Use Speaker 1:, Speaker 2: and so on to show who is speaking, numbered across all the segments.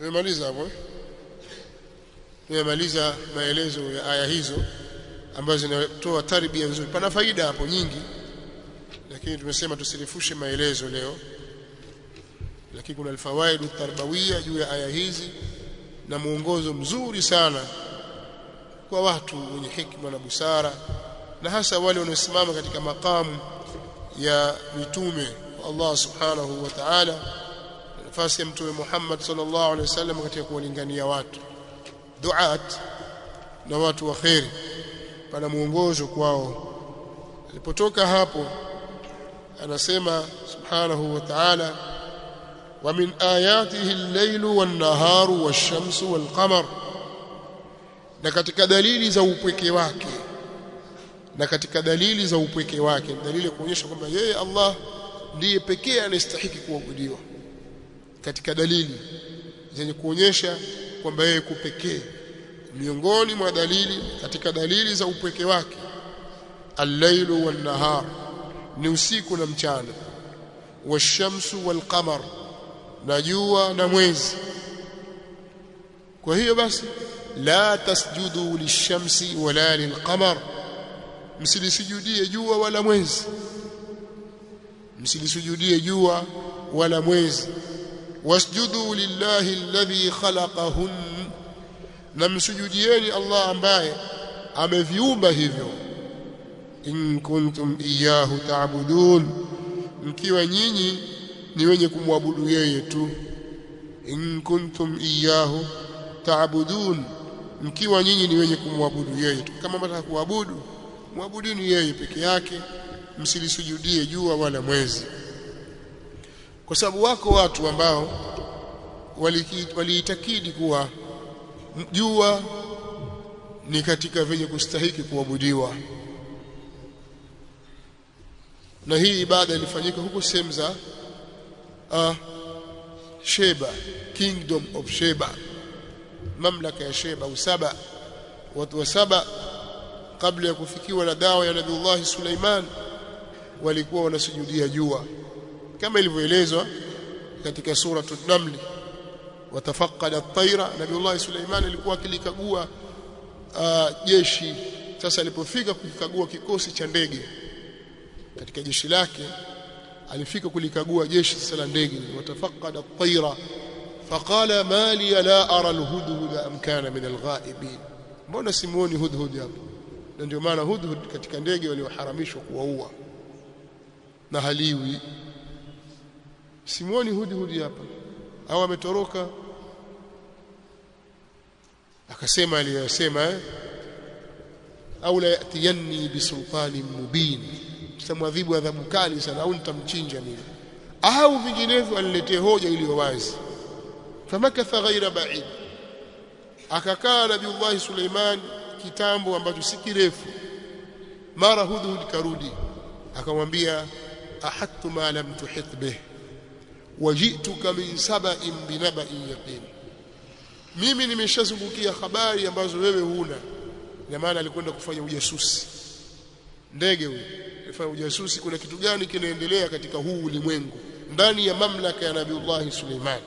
Speaker 1: tumemaliza hapo tumemaliza maelezo ya aya hizo ambazo zinatoa tarbia nzuri. Pana faida hapo nyingi lakini tumesema tusirefushe maelezo leo. Lakini kuna alfawaidu tarbawiya juu ya aya hizi na mwongozo mzuri sana kwa watu wenye hikma na busara na hasa wale wanaosimama katika makamu ya mitume Allah subhanahu wa ta'ala nafasi ya mtume Muhammad sallallahu alaihi wasallam katika kuwalingania watu. Duat na watu wa khairi pana mwongozo kwao. Alipotoka hapo anasema subhanahu wa ta'ala wa min ayatihi al-lailu wan-naharu wash-shamsu wal-qamar. Na katika dalili za upweke wake na katika dalili za upweke wake dalili kuonyesha kwamba yeye Allah ndiye pekee anastahili kuabudiwa katika dalili zenye kuonyesha kwamba yeye kupekee miongoni mwa dalili katika dalili za upweke wake al-lailu wan-nahar ni usiku na mchana washamsu wal-qamar na jua na mwezi. Kwa hiyo basi la tasjudu lishamsi wala lilqamar msilisujudie jua wala mwezi. Msilisujudie jua wala mwezi wasjudu lillahi alladhi khalaqahun. Na msujudieni Allah ambaye ameviumba hivyo. In kuntum iyyahu ta'budun. Mkiwa nyinyi ni wenye kumwabudu yeye tu. In kuntum iyyahu ta'budun. Mkiwa nyinyi ni wenye kumwabudu yeye tu. Kama mtaka kuabudu muabudini yeye peke yake. Msilisujudie jua wala mwezi kwa sababu wako watu ambao waliitakidi kuwa jua ni katika vyenye kustahiki kuabudiwa. Na hii ibada ilifanyika huko sehemu za uh, Sheba kingdom of Sheba mamlaka ya Sheba usaba. Watu wa Saba kabla ya kufikiwa na dawa ya Nabii Allah Suleiman walikuwa wanasujudia jua kama ilivyoelezwa katika sura An-Naml watafaqada at-tayra Nabiullah Suleiman alikuwa akilikagua uh, jeshi. Sasa alipofika kukikagua kikosi cha ndege katika jeshi lake alifika kulikagua jeshi sasa la ndege watafaqada at-tayra. Faqala ma la ara al-hudhud am kana min al-ghaibin. Mbona simuoni hudhud hapo? Na ndio maana hudhud katika ndege walioharamishwa kuwaua. Na haliwi simuoni hudi hudi hapa. Au ametoroka akasema aliyosema eh? au la yatiyanni bisultanin mubin. Tutamwadhibu adhabu kali sana au nitamchinja mimi. Au vinginevyo aniletee hoja iliyo wazi. Famakatha ghaira ba'id. Akakaa nabiullahi Suleiman kitambo ambacho si kirefu. Mara hudhud karudi. Akamwambia ahattu ma lam tuhit bih wajituka min saba'in binaba'in yaqin. Mimi nimeshazungukia habari ambazo wewe huna. Ina maana alikwenda kufanya ujasusi. Ndege huyo alifanya ujasusi kuna kitu gani kinaendelea katika huu ulimwengu? Ndani ya mamlaka ya Nabiullahi Suleiman.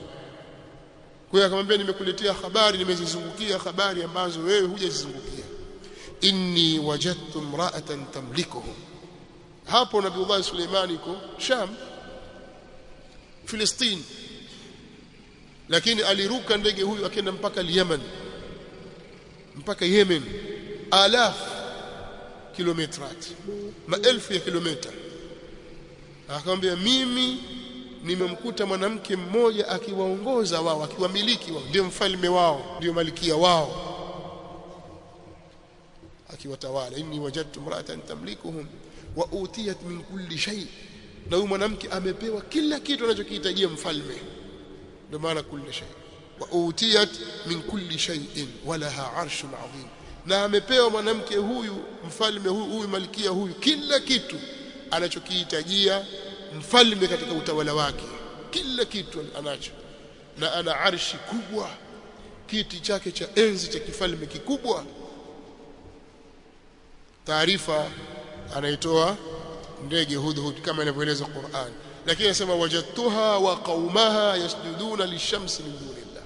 Speaker 1: Kwa hiyo akamwambia nimekuletea habari nimezizungukia habari ambazo wewe hujazizungukia. Inni wajadtu imra'atan tamlikuhum hapo Nabiullahi Suleiman iko Sham Filistini lakini aliruka ndege huyu akenda mpaka Yemen. Mpaka Yemen. Alaf kilometrat maelfu ya kilomita akamwambia mimi nimemkuta mwanamke mmoja akiwaongoza wao akiwamiliki wao. Ndio mfalme wao ndio malikia wao. Akiwatawala inni wajadtu imra'atan tamlikuhum wa utiyat min kulli shay na huyu mwanamke amepewa kila kitu anachokihitajia mfalme. Ndio maana kulli shay. Wa utiyat min kulli shay'in walaha arshun adhim na amepewa mwanamke huyu mfalme huyu, huyu malkia huyu kila kitu anachokihitajia mfalme katika utawala wake. Kila kitu anacho. Na ana arshi kubwa. Kiti chake cha enzi cha kifalme kikubwa. Taarifa anaitoa ndege hudhud kama inavyoeleza Qur'an. Lakini anasema wajadtuha wa qaumaha yasjuduna lishamsi min dunillah.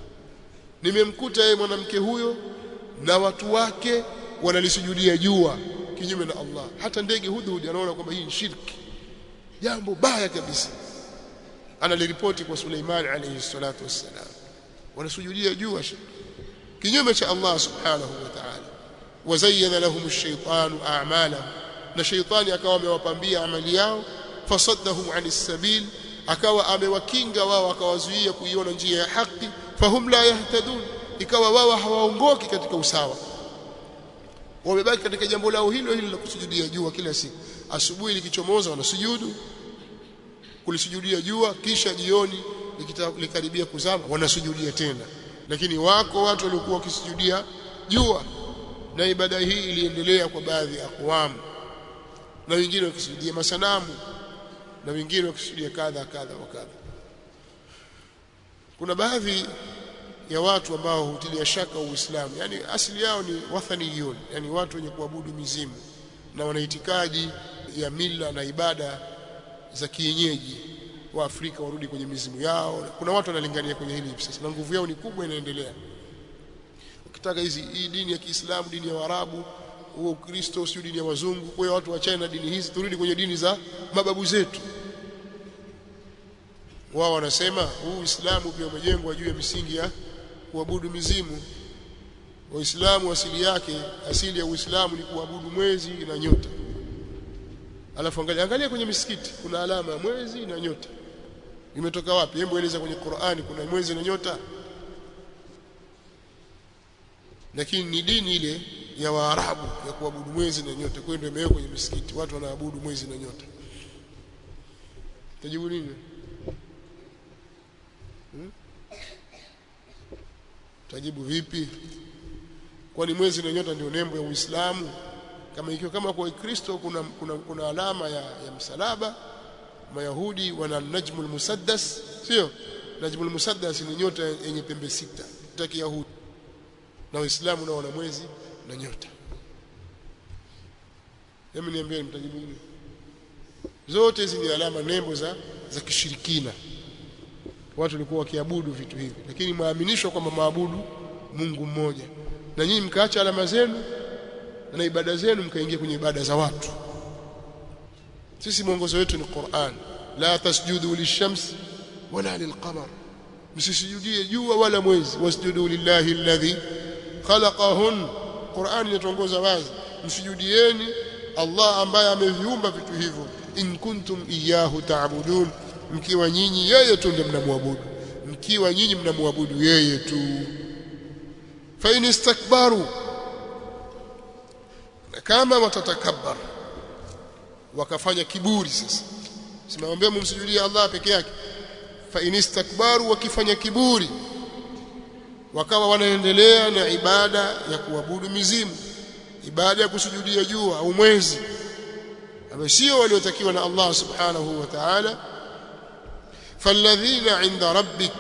Speaker 1: Nimemkuta yeye mwanamke huyo na watu wake wanalisujudia jua kinyume na Allah. Hata ndege hudhud anaona kwamba hii ni shirki. Jambo baya kabisa. Analiripoti kwa Suleiman alayhi salatu wassalam. Wanasujudia jua kinyume cha Allah subhanahu wa ta'ala. Wazayyana lahum ash-shaytanu a'malahum na sheitani akawa amewapambia amali yao fasaddahum 'anis sabil akawa amewakinga wao akawazuia kuiona njia ya haki fahum la yahtadun ikawa wao hawaongoki katika usawa. Wamebaki katika jambo lao hilo hilo la kusujudia jua kila siku. Asubuhi likichomoza wanasujudu kulisujudia jua kisha jioni likaribia kuzama wanasujudia tena. Lakini wako watu waliokuwa wakisujudia jua na ibada hii iliendelea kwa baadhi ya aqwam na wengine wakisujudia masanamu. Na wengine wakisujudia kadha kadha wa kadha. Kuna baadhi ya watu ambao hutilia shaka Uislamu. Yani asili yao ni wathaniyun. Yani watu wenye kuabudu mizimu. Na wana itikadi ya mila na ibada za kienyeji. Wa Afrika warudi kwenye mizimu yao. Kuna watu wanalingania kwenye hili hivi sasa. Na nguvu yao ni kubwa inaendelea. Ukitaka hizi hii dini ya Kiislamu dini ya Waarabu huo Ukristo sio dini ya wazungu kwa hiyo watu wachane na dini hizi turudi kwenye dini za mababu zetu. Wao wanasema huu Uislamu pia umejengwa juu ya misingi ya kuabudu mizimu. Waislamu asili yake asili ya Uislamu ni kuabudu mwezi na nyota. Alafu angalia angalia kwenye misikiti kuna alama ya mwezi na nyota. Imetoka wapi? Hebu eleza kwenye Qur'ani kuna mwezi na nyota. Lakini ni dini ile ya Waarabu ya kuabudu mwezi na nyota kwa hiyo ndio imewekwa kwenye misikiti. Watu wanaabudu mwezi na nyota tajibu nini? Hmm? tajibu vipi? Kwani mwezi na nyota ndio nembo ya Uislamu? Kama ikiwa kama kwa Kristo kuna, kuna, kuna alama ya, ya msalaba Mayahudi wana najmul musaddas sio? Najmul musaddas ni nyota yenye pembe sita. Ya Yahudi. Na Waislamu nao wana mwezi na nyota. Hebu niambie mtajibu zote hizi ni alama nembo za za kishirikina. Watu walikuwa wakiabudu vitu hivi lakini mwaaminishwa kwamba maabudu Mungu mmoja. Na nyinyi mkaacha alama zenu na ibada zenu mkaingia kwenye ibada za watu. Sisi mwongozo wetu ni Qur'an. La tasjudu lishams wala lilqamar msisujudie jua wala mwezi. Wasjudu lillahi alladhi khalaqahun Qur'an inatuongoza wazi. Msujudieni Allah ambaye ameviumba vitu hivyo. In kuntum iyyahu ta'budun. Mkiwa nyinyi yeye tu ndiye mnamwabudu. Mkiwa nyinyi mnamwabudu yeye tu. Fa istakbaru. Kama watatakabbar wakafanya kiburi sasa. Simwambia mumsujudie Allah peke yake. Fa in istakbaru wakifanya kiburi wakawa wanaendelea na ibada ya kuabudu mizimu ibada ya kusujudia jua au mwezi. Ambao sio waliotakiwa na Allah subhanahu wa ta'ala. Falladhina inda rabbik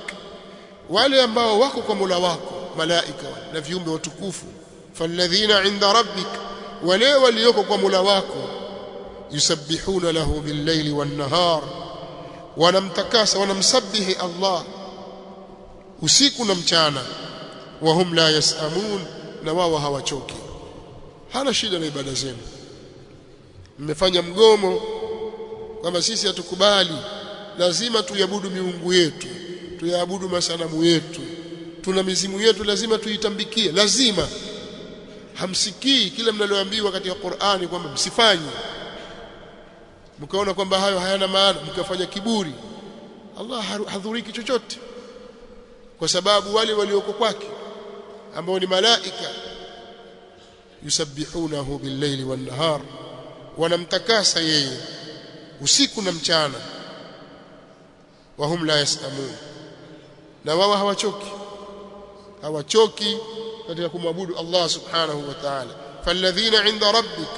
Speaker 1: wale ambao wako kwa Mola wako malaika na viumbe watukufu. Falladhina inda rabbik wale walioko kwa Mola wako yusabbihuna lahu bil-laili wan-nahar wanamtakasa wanamsabihi Allah usiku na mchana wa hum la yasamun na wao hawachoki. Hana shida na ibada zenu. Mmefanya mgomo kwamba sisi hatukubali lazima tuyabudu miungu yetu tuyaabudu masanamu yetu. Tuna mizimu yetu lazima tuitambikie lazima. Hamsikii kila mnaloambiwa katika Qur'ani kwamba msifanye. Mkaona kwamba hayo hayana maana mkafanya kiburi. Allah hadhuriki chochote kwa sababu wale walioko kwake ambao ni malaika yusabbihunahu billaili wan-nahar wanamtakasa yeye usiku na mchana wahum la yasamun na wao hawachoki hawachoki katika kumwabudu Allah subhanahu wa ta'ala. Falladhina inda rabbik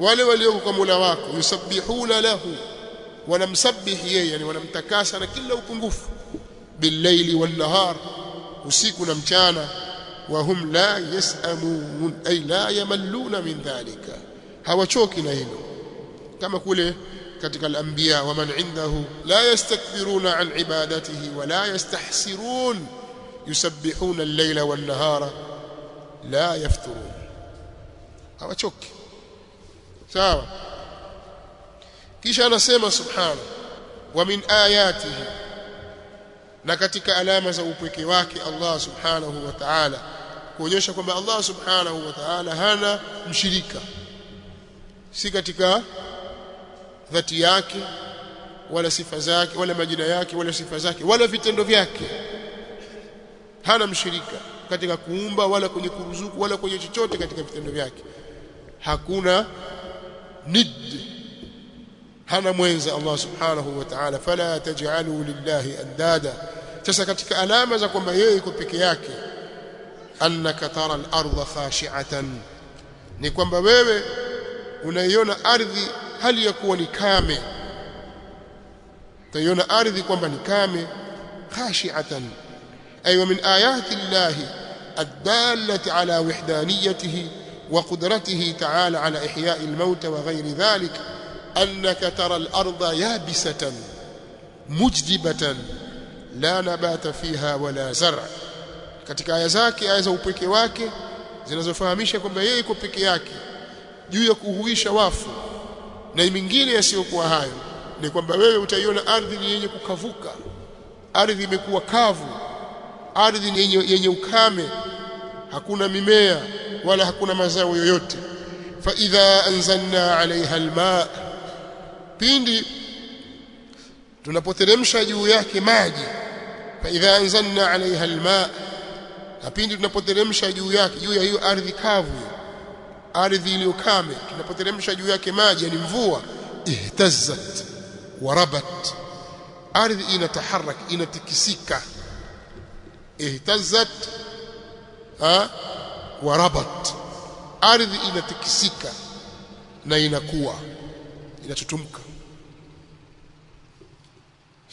Speaker 1: wale walioko kwa Mola wako yusabbihuna lahu wanamsabihi yeye yani wanamtakasa na kila upungufu بالليل والنهار وسيكون مجانا وهم لا يسأمون أي لا يملون من ذلك. هو شوكي هنا كما قوله كتك الأنبياء ومن عنده لا يستكبرون عن عبادته ولا يستحسرون يسبحون الليل والنهار لا يفترون. هو شوكي. ساوى كيش أنا سيما سبحانه ومن آياته na katika alama za upweke wake Allah subhanahu wa ta'ala kuonyesha kwamba Allah subhanahu wa ta'ala hana mshirika. Si katika dhati yake wala sifa zake wala majina yake wala sifa zake wala vitendo vyake. Hana mshirika katika kuumba wala kwenye kuruzuku wala kwenye chochote katika vitendo vyake. Hakuna nid hana mwenza Allah subhanahu wa ta'ala fala taj'alu lillahi andada sasa katika alama za kwamba yeye yuko peke yake annaka tara al-ardha khashi'atan ni kwamba wewe unaiona ardhi hali ya kuwa ni kame utaiona ardhi kwamba ni kame khashi'atan ay wa min ayati llahi الدالة على وحدانيته وقدرته تعالى على إحياء الموت وغير ذلك أنك ترى الأرض يابسة مجدبة لا نبات فيها ولا زرع katika aya zake aya za upweke wake zinazofahamisha kwamba yeye iko peke yake juu ya kuhuisha wafu na mingine yasiyokuwa hayo ni kwamba wewe utaiona ardhi yenye kukavuka ardhi imekuwa kavu ardhi yenye, yenye ukame hakuna mimea wala hakuna mazao yoyote fa idha anzalna alaiha alma pindi tunapoteremsha juu yake maji fa idha anzalna alaiha alma pindi tunapoteremsha juu yake juu ya hiyo ardhi kavu ardhi iliyokame tunapoteremsha juu yake maji yani mvua ihtazzat warabat ardhi inataharak inatikisika. Ihtazzat ha warabat ardhi inatikisika na inakuwa inatutumka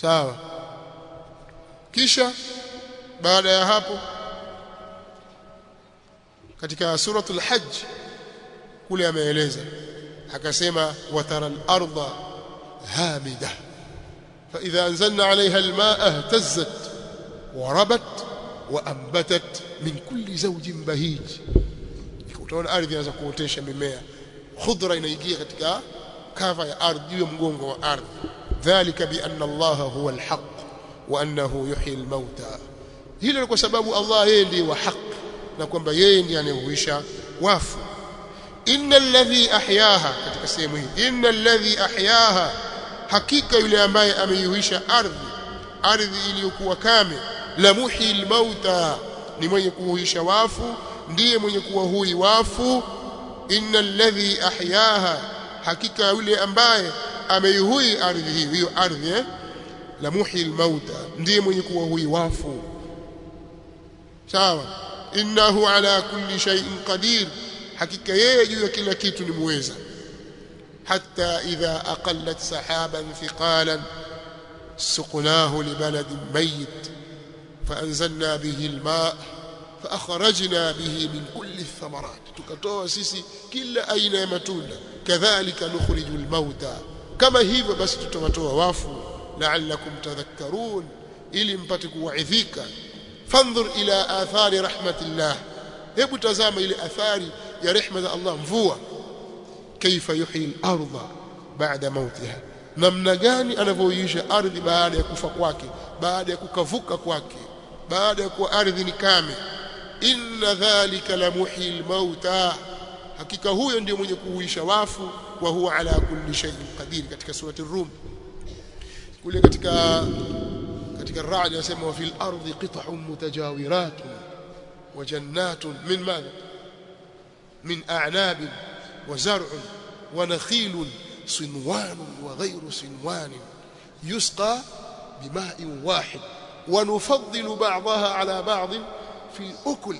Speaker 1: sawa. Kisha baada ya hapo katika suratul hajj kule ameeleza akasema watara al-ardha hamida fa idha anzalna 'alayha al-ma'a ihtazzat warabat waambatat min kulli zawjin bahij. Utaona ardhi inaanza kuotesha mimea. Khudra inaingia katika kava ya ardhi juu ya mgongo wa ardhi. Dhalika bi anna allaha huwa alhaq wa annahu yuhyi almauta. Hilo ni kwa sababu Allah yeye ndiye wa haq na kwamba yeye ndiye anayehuisha wafu. Innal ladhi ahyaha katika sehemu hii innal ladhi ahyaha hakika yule ambaye ameihuisha ardhi ardhi iliyokuwa kame la muhyi almauta ni mwenye kuhuisha wafu ndiye mwenye kuwahui wafu. Innal ladhi ahyaha hakika yule ambaye ameihui ardhi hiyo hiyo ardhi eh? la muhyi almauta ndiye mwenye kuwahui wafu sawa innahu ala kulli shay'in qadir hakika yeye juu ya kila kitu ni muweza hatta idha aqallat sahaban thiqalan suqnahu libaladin mayyit فأنزلنا به الماء faakhrajna bihi min kulli thamarat tukatoa sisi kila aina ya matunda. Kadhalika nukhriju mauta kama hivyo basi tutawatoa wafu. La'allakum tadhakkarun ili mpate kuwaidhika. Fandhur ila athari rahmatillah hebu tazama ile athari ya rehma za Allah mvua. Kaifa yuhyi al-ardha mautiha namna gani anavyoisha ardhi baada ya kufa kwake baada ya kukavuka kwake baada ya kuwa ardhi ni kame. Inna dhalika la muhyi al-mauta hakika huyo ndiye mwenye kuhuisha wafu wa huwa ala kulli shay'in qadir katika surati ar-rum kule katika katika ar-ra'd yasema wa fil ardi qit'un mutajawiratun wa jannatun min madha min a'nab wa zar'un wa nakhilun صنوان وغير صنوان يسقى بماء واحد ونفضل بعضها على بعض في الأكل.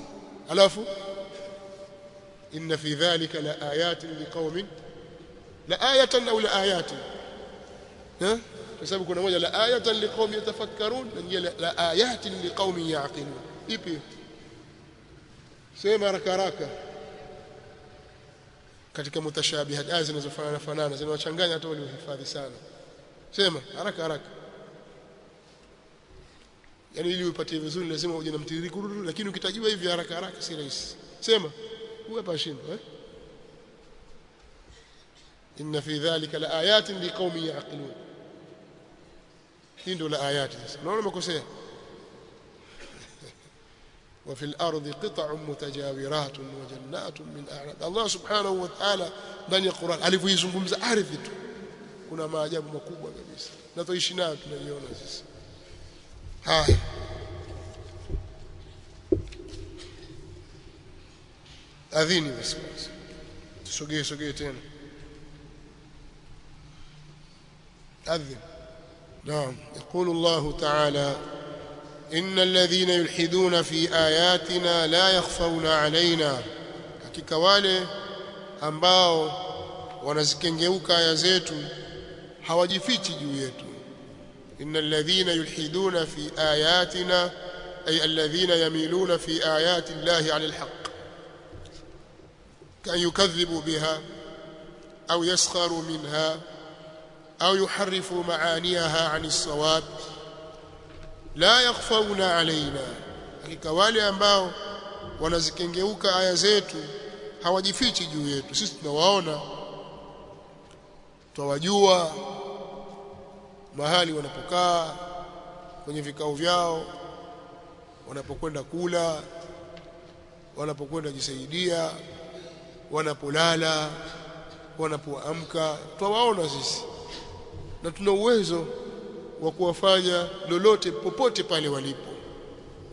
Speaker 1: ألافوا إن في ذلك لآيات لقوم. لآية أو لآيات؟ ها؟ كسبب كنا موجة لآية لقوم يتفكرون. لن يلا لقوم يعقلون. إيبي. سيما ركا ركا كتك متشابهات آزنا زفانا فنانا زنا وشنغانا تولي وحفاظي سانا. سيما. ركا ركا yani ili upate vizuri lazima uje na mtiririko lakini ukitajiwa hivi haraka haraka si rahisi sema huwa hapa shindo eh inna fi dhalika la ayatin liqaumin yaqilun hii ndio la ayati sasa unaona makosea وفي الأرض قطع متجاورات وجنات من أعناب الله سبحانه وتعالى ndani ya Qur'an alivyoizungumza ardhi tu kuna maajabu makubwa kabisa na tuishi nayo tunaiona sisi haya adhini basi tusogee sogee tena adhin نعم يقول الله تعالى إن الذين يلحدون في آياتنا لا يخفون علينا hakika wale ambao wanazikengeuka aya zetu hawajifichi juu yetu innal ladhina yulhiduna fi ayatina ay alladhina yamiluna fi ayati llahi 'ala alhaq kan yukadhibu biha au yaskharu minha au yuharrifu maaniyaha 'ani as-sawab la yakhfauna alaina hakika wale ambao wanazikengeuka aya zetu hawajifichi juu yetu. Sisi tunawaona twawajua mahali wanapokaa kwenye vikao vyao wanapokwenda kula wanapokwenda jisaidia wanapolala wanapoamka twawaona sisi. Na tuna uwezo wa kuwafanya lolote popote pale walipo.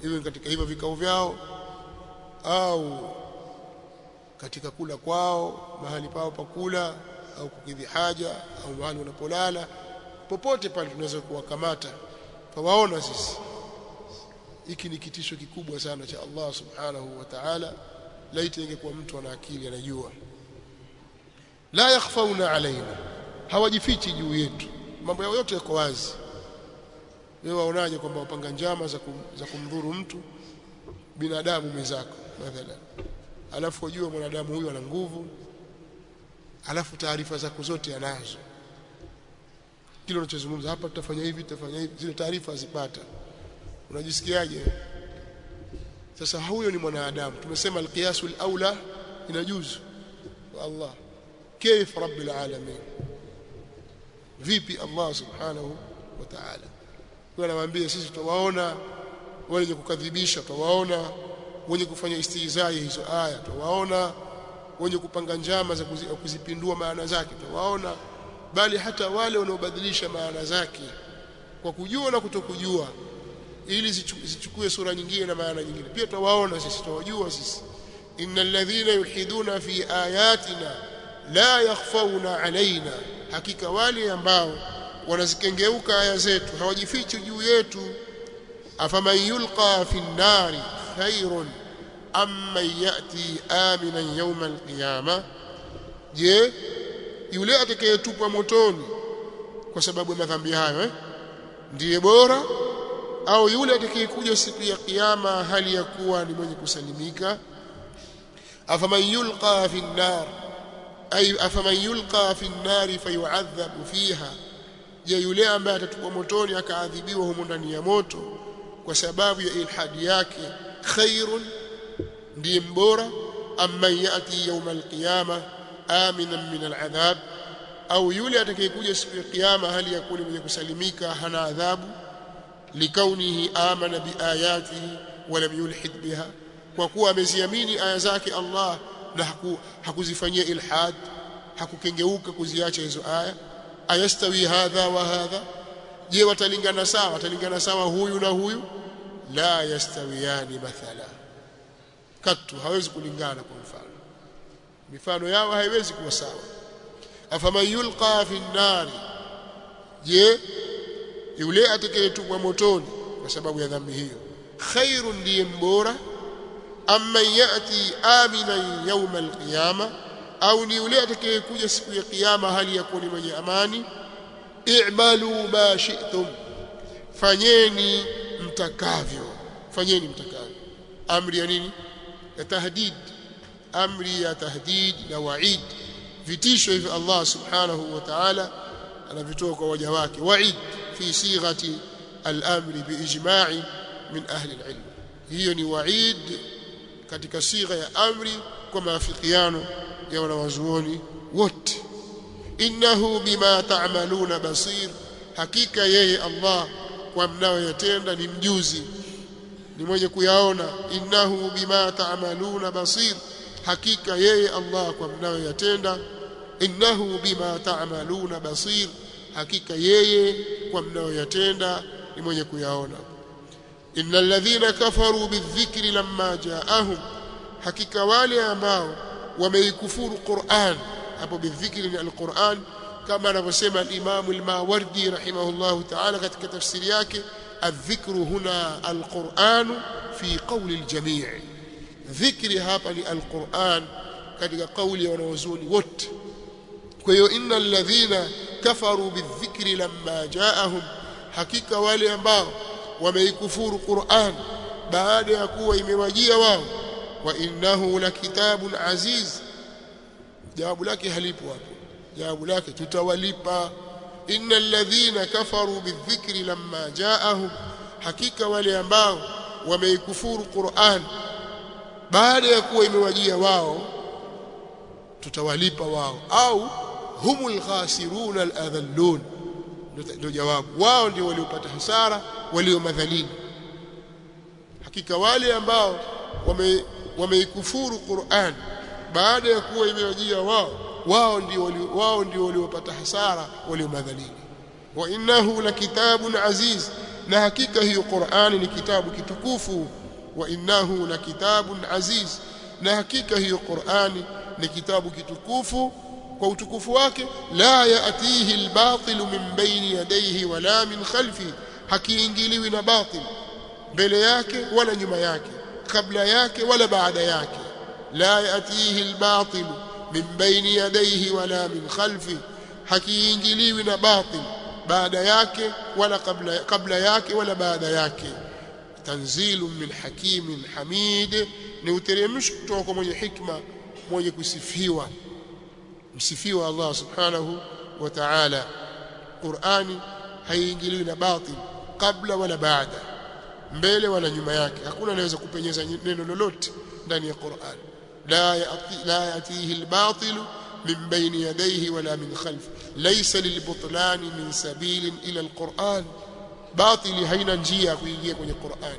Speaker 1: Iwe katika hivyo vikao vyao au katika kula kwao mahali pao pakula au kukidhi haja au mahali wanapolala popote pale tunaweza kuwakamata tuwaona sisi. Hiki ni kitisho kikubwa sana cha Allah subhanahu wa ta'ala. Laiti ingekuwa mtu ana akili anajua. La yakhfauna alaina hawajifichi juu yetu. Mambo yao yote yako wazi. Wewe waonaje kwamba wapanga njama za, kum, za kumdhuru mtu? Binadamu mwenzako mathalan. Alafu wajua mwanadamu huyu ana nguvu. Alafu taarifa zako zote anazo kile unachozungumza hapa tutafanya hivi tutafanya hivi zile taarifa azipata unajisikiaje sasa huyo ni mwanadamu tumesema alqiyasul aula inajuzu kwa Allah كيف رب العالمين vipi Allah subhanahu wa ta'ala kwa anawaambia sisi tutawaona wenye kukadhibisha tutawaona wenye kufanya istihzai hizo aya tutawaona wenye kupanga njama za kuzi, kuzipindua maana zake tutawaona bali hata wale wanaobadilisha maana zake kwa kujua na kutokujua ili zichukue sura nyingine na maana nyingine. Pia twawaona sisi twawajua sisi. Innal ladhina yulhiduna fi ayatina la yakhfauna alaina hakika wale ambao wanazikengeuka aya zetu hawajifichi juu yetu. Afaman yulqa fi nnari khairun amma yati aminan yawma alqiyama. Je yule atakayetupwa motoni kwa sababu ya madhambi hayo eh? ndiye bora au yule atakayekuja siku ya kiyama hali ya kuwa ni mwenye kusalimika afaman yulqa fi nar ay afaman yulqa fi nar fayu'adhabu fiha je yule ambaye atatupwa motoni akaadhibiwa humo ndani ya moto kwa sababu ya ilhadi yake khairun ndiye mbora amma yati yawm alqiyama aminan min aladhab au yule atakayekuja siku ya kiyama hali ya kuwa mwenye kusalimika hana adhabu likaunihi amana biayatihi walam yulhid biha kwa kuwa ameziamini aya zake Allah na haku, hakuzifanyia ilhad hakukengeuka kuziacha hizo aya. Ayastawi hadha wa hadha? Je watalingana sawa? Watalingana sawa huyu na huyu? La yastawiyani mathala. Katu hawezi kulingana kwa mfano mifano yao haiwezi kuwa sawa. Afaman yulqa fi nnari je yule atakayetupwa motoni kwa sababu ya dhambi hiyo khairu ndiye mbora? Amma yati aminan yawma alqiyama au ni yule atakayekuja siku ya kiyama hali ya kuwa ni mwenye amani? I'malu ma shi'tum fanyeni mtakavyo fanyeni mtakavyo. Amri ya nini? Ya tahdid amri ya tahdid na waid. Vitisho hivi Allah subhanahu wa ta'ala anavitoa kwa waja wake. Waid fi sighati al-amri biijma'i min ahli alilm. Hiyo ni waid katika sigha ya amri kwa maafikiano ya wanawazuoni wote. Innahu bima ta'maluna basir. Hakika yeye Allah kwa mnayoyatenda ni mjuzi ni mwenye kuyaona. Innahu bima ta'maluna basir hakika yeye Allah kwa mnayoyatenda innahu bima ta'maluna basir hakika yeye kwa mnayoyatenda ni mwenye kuyaona innal ladhina kafaru bidhikri lamma ja'ahum hakika wale ambao wameikufuru Qur'an hapo bidhikri ni al-Qur'an kama anavyosema al-Imam al-Mawardi rahimahullahu ta'ala katika tafsiri yake الذكر هنا القرآن في قول الجميع dhikri hapa ni alquran katika kauli ya wanaozuni wote. Kwa hiyo innal ladhina kafaru bidhikri lamma jaahum hakika wale ambao wameikufuru Qur'an baada ya kuwa imewajia wao wa innahu lakitabun aziz jawabu lake halipo hapo. Jawabu lake tutawalipa. Innal ladhina kafaru bidhikri lamma jaahum hakika wale ambao wameikufuru Qur'an baada ya kuwa imewajia wao tutawalipa wao. Au humul khasirun aladhallun. Ndio jawabu. Wao ndio waliopata hasara walio madhalili. Hakika wale ambao wame wameikufuru Qur'an baada ya kuwa imewajia wao wao ndio wao ndio waliopata hasara walio madhalili. Wa innahu lakitabun aziz. Na hakika hiyo Qur'ani ni kitabu kitukufu wa innahu lakitabun aziz. Na hakika hiyo Qur'ani ni kitabu kitukufu. Kwa utukufu wake la yaatihi albatil min bayni yadayhi wala min khalfi. Hakiingiliwi na batil. Mbele yake wala nyuma yake. Kabla yake wala baada yake. La yaatihi albatil min bayni yadayhi wala min khalfi. Hakiingiliwi na batil. Baada yake wala kabla kabla yake wala baada yake tanzilu min hakimin hamid ni uteremsho kutoka kwa mwenye hikma mwenye kusifiwa. Msifiwa Allah subhanahu wa ta'ala. Qur'ani haiingiliwi na batil kabla wala baada mbele wala nyuma yake. Hakuna anaweza kupenyeza neno lolote ndani ya Qur'an. La yati la yatihi al-batil min bayni yadayhi wala min khalfi. Laysa lilbutlani min sabilin ila al-Qur'an batili haina njia ya kuingia kwenye Qur'an.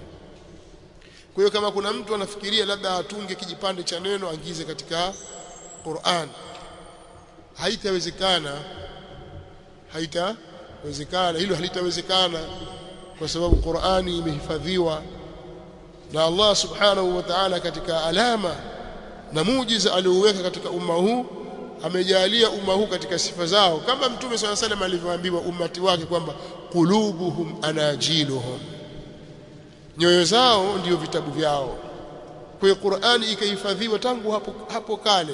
Speaker 1: Kwa hiyo kama kuna mtu anafikiria labda atunge kijipande cha neno angize katika Qur'an haitawezekana haitawezekana. Hilo halitawezekana kwa sababu Qur'ani imehifadhiwa na Allah subhanahu wa ta'ala katika alama na muujiza alioweka katika umma huu amejalia umma huu katika sifa zao. Kama mtume swalla salam alivyoambiwa ummati wake kwamba qulubuhum anajiluhum. Nyoyo zao ndiyo vitabu vyao. Kwa Qur'ani ikahifadhiwa tangu hapo, hapo kale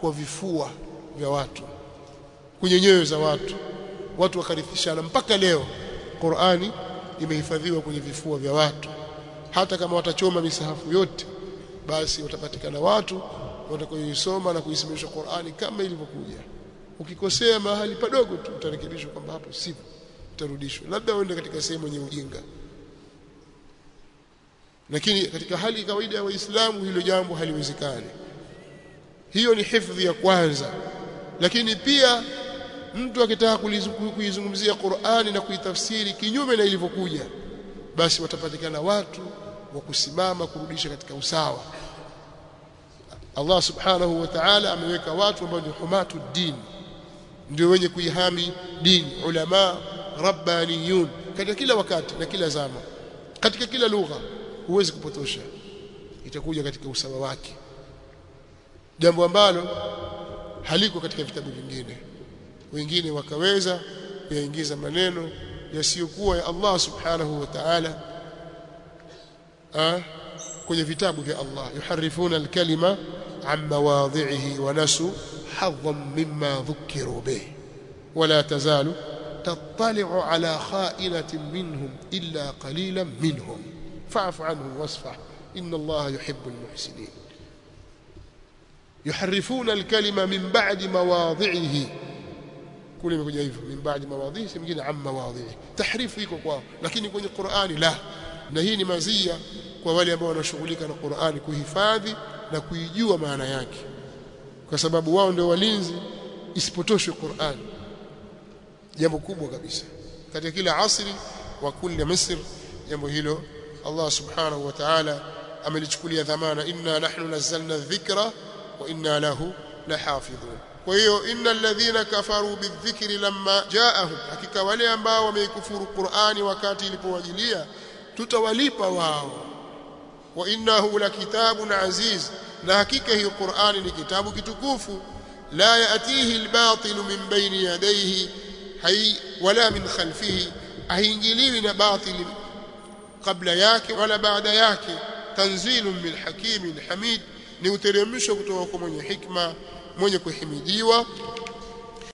Speaker 1: kwa vifua vya watu kwenye nyoyo za watu. Watu wakarithishana mpaka leo Qur'ani imehifadhiwa kwenye vifua vya watu. Hata kama watachoma misahafu yote basi watapatikana watu watakaoisoma na kuisimamisha Qur'ani kama ilivyokuja. Ukikosea mahali padogo tu utarekebishwa kwamba hapo sivyo utarudishwa. Labda uende katika sehemu yenye ujinga. Lakini katika hali kawaida ya waislamu hilo jambo haliwezekani. Hiyo ni hifadhi ya kwanza. Lakini pia mtu akitaka kuizungumzia Qur'ani na kuitafsiri kinyume na ilivyokuja basi watapatikana watu wa kusimama kurudisha katika usawa. Allah subhanahu wa ta'ala ameweka watu ambao ni humatu din ndio wenye kuihami dini ulama rabbaniyun. Katika kila wakati na kila zama katika kila lugha huwezi kupotosha. Itakuja katika usawa wake. Jambo ambalo haliko katika vitabu vingine. Wengine wakaweza kuyaingiza maneno yasiyokuwa ya Allah subhanahu wa ta'ala kwenye vitabu vya Allah. Yuharifuna alkalima an mawadhihi wa nasu hadhan mimma dhukiru bih wala tazalu tattali'u ala kha'inatin minhum illa qalilan minhum fa'fu anhum wasfah inna allaha yuhibbul muhsinin yuharifuna alkalima min ba'di mawadhihi kule imekuja hivyo min ba'di mawadhihi si mwingine amma mawadhihi tahrifu iko kwao lakini kwenye Qur'ani la. Na hii ni mazia kwa wale ambao wanashughulika na Qur'ani kuhifadhi na kuijua maana yake. Kwa sababu wao ndio walinzi isipotoshwe Qur'ani jambo kubwa kabisa. Katika kila asri wa kulli misr jambo hilo Allah subhanahu wa ta'ala amelichukulia dhamana inna nahnu nazzalna dhikra wa inna lahu lahafidhun. Kwa hiyo innal ladhina kafaru bidhikri lamma jaahum. Hakika wale ambao wameikufuru Qur'ani wakati ilipowajilia tutawalipa wao. Wa innahu lakitabun aziz. Na hakika hiyo Qur'ani ni kitabu kitukufu. La yatihi albatil min bayni yadayhi hay wala min khalfihi haingiliwi na batili kabla yake wala baada yake. Tanzilu min hakimin hamid ni uteremsho kutoka kwa mwenye hikma mwenye kuhimidiwa